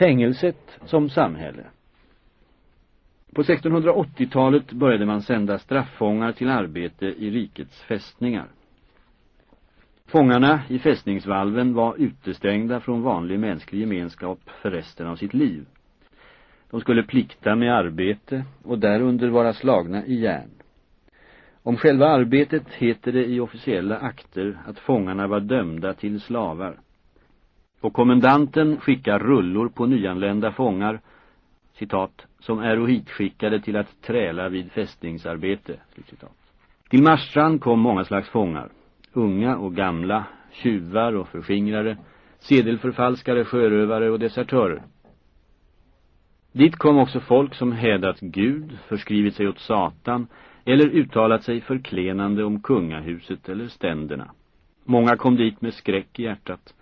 Fängelset som samhälle På 1680-talet började man sända strafffångar till arbete i rikets fästningar. Fångarna i fästningsvalven var utestängda från vanlig mänsklig gemenskap för resten av sitt liv. De skulle plikta med arbete och därunder vara slagna i järn. Om själva arbetet heter det i officiella akter att fångarna var dömda till slavar. Och kommendanten skickar rullor på nyanlända fångar, citat, som är hitskickade till att träla vid fästningsarbete, citat. Till Marstrand kom många slags fångar, unga och gamla, tjuvar och förskingrare, sedelförfalskare, sjörövare och desertörer. Dit kom också folk som hädat Gud, förskrivit sig åt Satan eller uttalat sig förklenande om kungahuset eller ständerna. Många kom dit med skräck i hjärtat.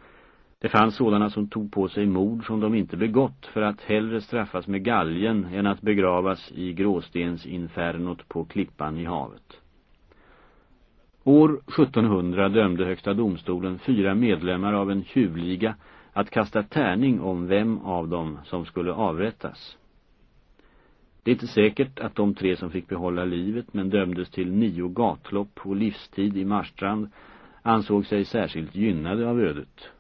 Det fanns sådana som tog på sig mord som de inte begått för att hellre straffas med galgen än att begravas i gråstensinfernot på klippan i havet. År 1700 dömde högsta domstolen fyra medlemmar av en tjuvliga att kasta tärning om vem av dem som skulle avrättas. Det är inte säkert att de tre som fick behålla livet men dömdes till nio gatlopp och livstid i Marstrand ansåg sig särskilt gynnade av ödet.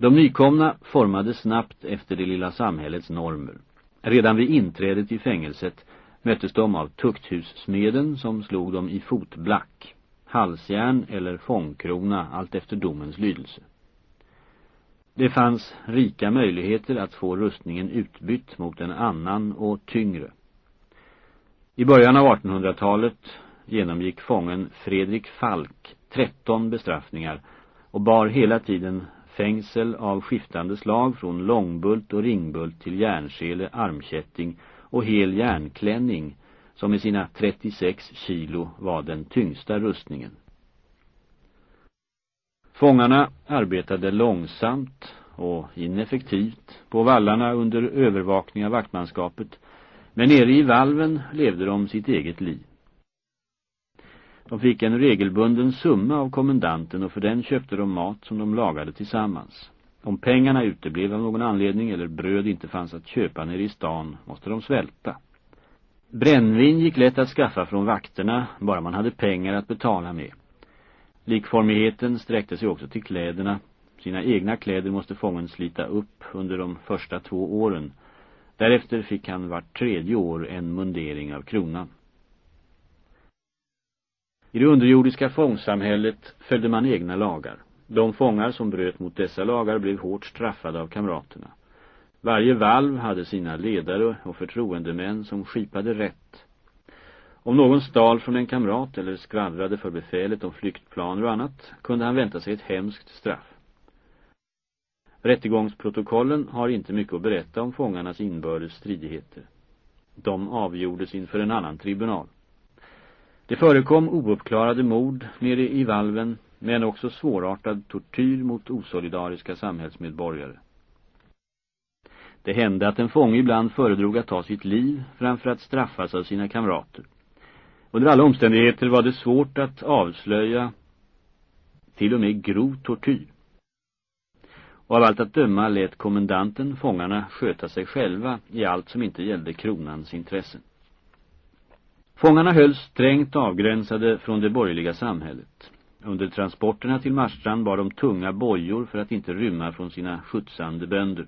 De nykomna formade snabbt efter det lilla samhällets normer. Redan vid inträdet i fängelset möttes de av tukthussmeden som slog dem i fotblack, halsjärn eller fångkrona allt efter domens lydelse. Det fanns rika möjligheter att få rustningen utbytt mot en annan och tyngre. I början av 1800-talet genomgick fången Fredrik Falk 13 bestraffningar och bar hela tiden fängsel av skiftande slag från långbult och ringbult till järnskele, armkätting och hel järnklänning som med sina 36 kilo var den tyngsta rustningen. Fångarna arbetade långsamt och ineffektivt på vallarna under övervakning av vaktmanskapet, men nere i valven levde de sitt eget liv. De fick en regelbunden summa av kommendanten och för den köpte de mat som de lagade tillsammans. Om pengarna uteblev av någon anledning eller bröd inte fanns att köpa nere i stan måste de svälta. Brännvin gick lätt att skaffa från vakterna bara man hade pengar att betala med. Likformigheten sträckte sig också till kläderna. Sina egna kläder måste fången slita upp under de första två åren. Därefter fick han vart tredje år en mundering av kronan. I det underjordiska fångsamhället följde man egna lagar. De fångar som bröt mot dessa lagar blev hårt straffade av kamraterna. Varje valv hade sina ledare och förtroendemän som skipade rätt. Om någon stal från en kamrat eller skvallrade för befälet om flyktplaner och annat kunde han vänta sig ett hemskt straff. Rättegångsprotokollen har inte mycket att berätta om fångarnas inbördes stridigheter. De avgjordes inför en annan tribunal. Det förekom ouppklarade mord nere i valven men också svårartad tortyr mot osolidariska samhällsmedborgare. Det hände att en fånge ibland föredrog att ta sitt liv framför att straffas av sina kamrater. Under alla omständigheter var det svårt att avslöja till och med grov tortyr. Och av allt att döma lät kommendanten fångarna sköta sig själva i allt som inte gällde kronans intressen. Fångarna hölls strängt avgränsade från det borgerliga samhället. Under transporterna till Marstrand bar de tunga bojor för att inte rymma från sina skjutsande bönder.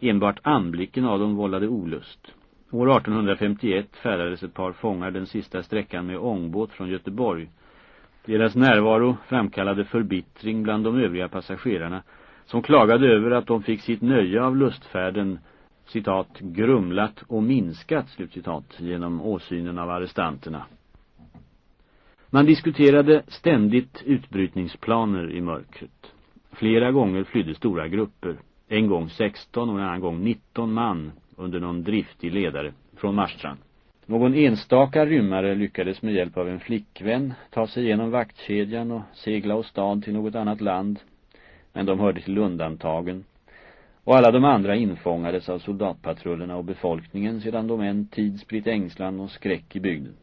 Enbart anblicken av dem vållade olust. År 1851 färdades ett par fångar den sista sträckan med ångbåt från Göteborg. Deras närvaro framkallade förbittring bland de övriga passagerarna som klagade över att de fick sitt nöje av lustfärden citat, grumlat och minskat, slutcitat, genom åsynen av arrestanterna. Man diskuterade ständigt utbrytningsplaner i mörkret. Flera gånger flydde stora grupper, en gång 16 och en annan gång 19 man under någon driftig ledare från Marstrand. Någon enstaka rymmare lyckades med hjälp av en flickvän ta sig igenom vaktkedjan och segla och stad till något annat land, men de hörde till undantagen och alla de andra infångades av soldatpatrullerna och befolkningen sedan de en tid spritt ängslan och skräck i bygden.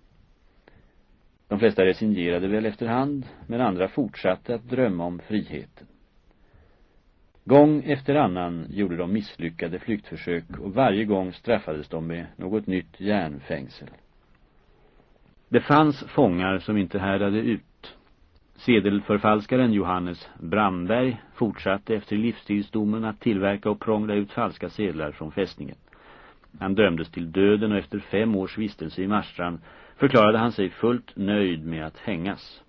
De flesta resignerade väl efterhand, men andra fortsatte att drömma om friheten. Gång efter annan gjorde de misslyckade flyktförsök och varje gång straffades de med något nytt järnfängsel. Det fanns fångar som inte härdade ut. Sedelförfalskaren Johannes Brandberg fortsatte efter livstidsdomen att tillverka och prångla ut falska sedlar från fästningen. Han dömdes till döden och efter fem års vistelse i Marstrand förklarade han sig fullt nöjd med att hängas.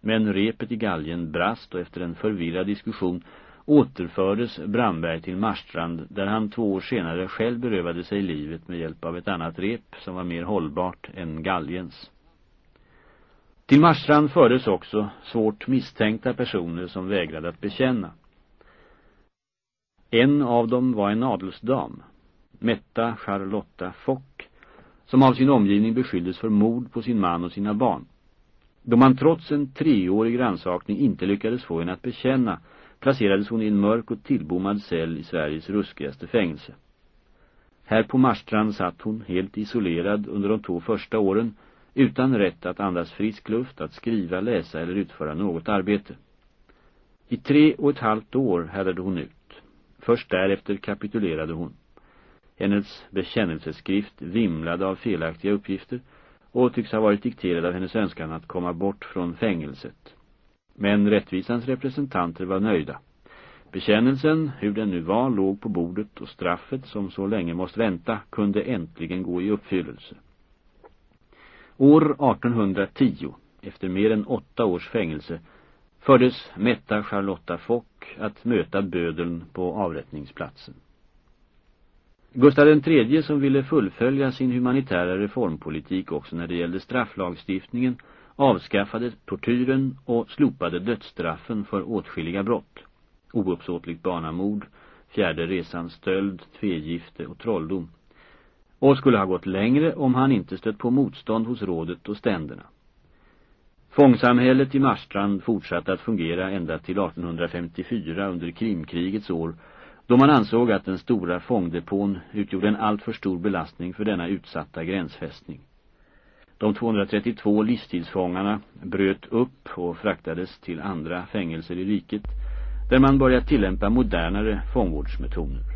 Men repet i galgen brast och efter en förvirrad diskussion återfördes Brandberg till Marstrand där han två år senare själv berövade sig livet med hjälp av ett annat rep som var mer hållbart än galgens. Till Marstrand fördes också svårt misstänkta personer som vägrade att bekänna. En av dem var en adelsdam, Metta Charlotta Fock, som av sin omgivning beskylldes för mord på sin man och sina barn. Då man trots en treårig rannsakning inte lyckades få henne att bekänna placerades hon i en mörk och tillbommad cell i Sveriges ruskigaste fängelse. Här på Marstrand satt hon helt isolerad under de två första åren utan rätt att andas frisk luft, att skriva, läsa eller utföra något arbete. I tre och ett halvt år härdade hon ut. Först därefter kapitulerade hon. Hennes bekännelseskrift vimlade av felaktiga uppgifter och tycks ha varit dikterad av hennes önskan att komma bort från fängelset. Men rättvisans representanter var nöjda. Bekännelsen, hur den nu var, låg på bordet och straffet som så länge måste vänta kunde äntligen gå i uppfyllelse. År 1810, efter mer än åtta års fängelse, fördes Metta Charlotta Fock att möta bödeln på avrättningsplatsen. Gustav III som ville fullfölja sin humanitära reformpolitik också när det gällde strafflagstiftningen avskaffade tortyren och slopade dödsstraffen för åtskilliga brott. Ouppsåtligt barnamord, fjärde resans stöld, tvegifte och trolldom. Och skulle ha gått längre om han inte stött på motstånd hos rådet och ständerna. Fångsamhället i Marstrand fortsatte att fungera ända till 1854 under krimkrigets år då man ansåg att den stora fångdepån utgjorde en alltför stor belastning för denna utsatta gränsfästning. De 232 livstidsfångarna bröt upp och fraktades till andra fängelser i riket där man börjat tillämpa modernare fångvårdsmetoder.